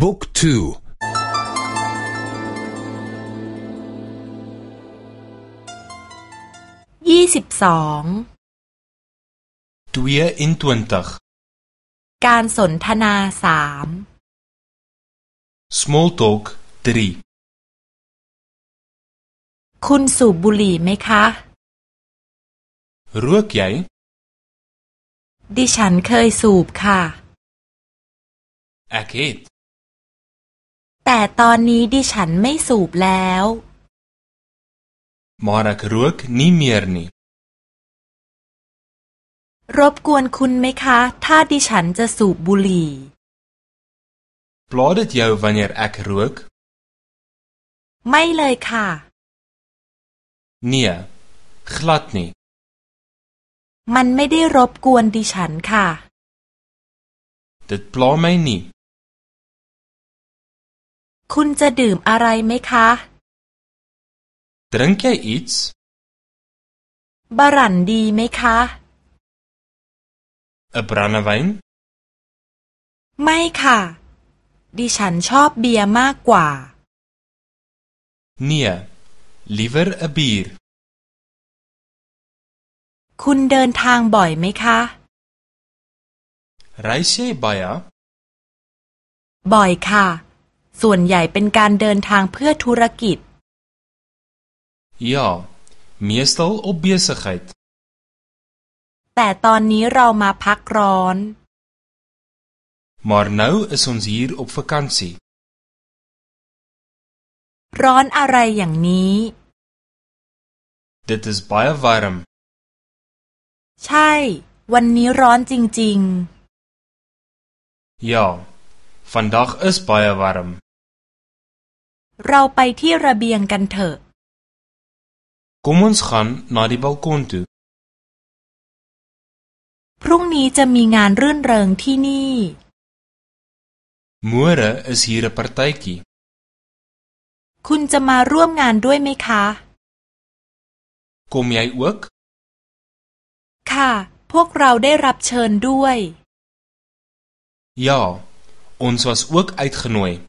บุ๊กทูยี่สิบสองการสนทนาสาม small talk คุณสูบบุหรี่ไหมคะ rook jij ดิฉันเคยสูบค่ะ ek het แต่ตอนนี้ดิฉันไม่สูบแล้ว maar ek rook nie meer nie รบกวนคุณไหมคะ ถ้าดิฉันจะสูบบุหรี่ pla dit jou wanneer ek rook ไม่เลยค่ะ nee glad nie มันไม่ได้รบกวนดิฉันค่ะ dit pla my nie คุณจะดื่มอะไรไหมคะ drink jy iets บารันดีไหมคะ 'n brandewyn ไม่ค่ะ ดิฉันชอบเบียร์มากกว่า nee liewer 'n bier คุณเดินทางบ่อยไหมคะ reis jy baie บ่อยค่ะ ส่วนใหญ่เป็นการเดินทางเพื่อธุรกิจ ja meestal op besigheid แต่ตอนนี้เรามาพักร้อน maar nou is ons hier op vakansie ร้อนอะไรอย่างนี้ dit is baie warm ใช่ วันนี้ร้อนจริง ja vandag is baie warm ๆเราไปที่ระเบียงกันเถอะ kom ons gaan na die balkon toe พรุ่งนี้จะมีงานรื่นเริงที่นี่ môre is hier 'n partytjie คุณจะมาร่วมงานด้วยไหมคะ kom jy ook ค่ะ พวกเราได้รับเชิญด้วย ja ons was ook uitgenooi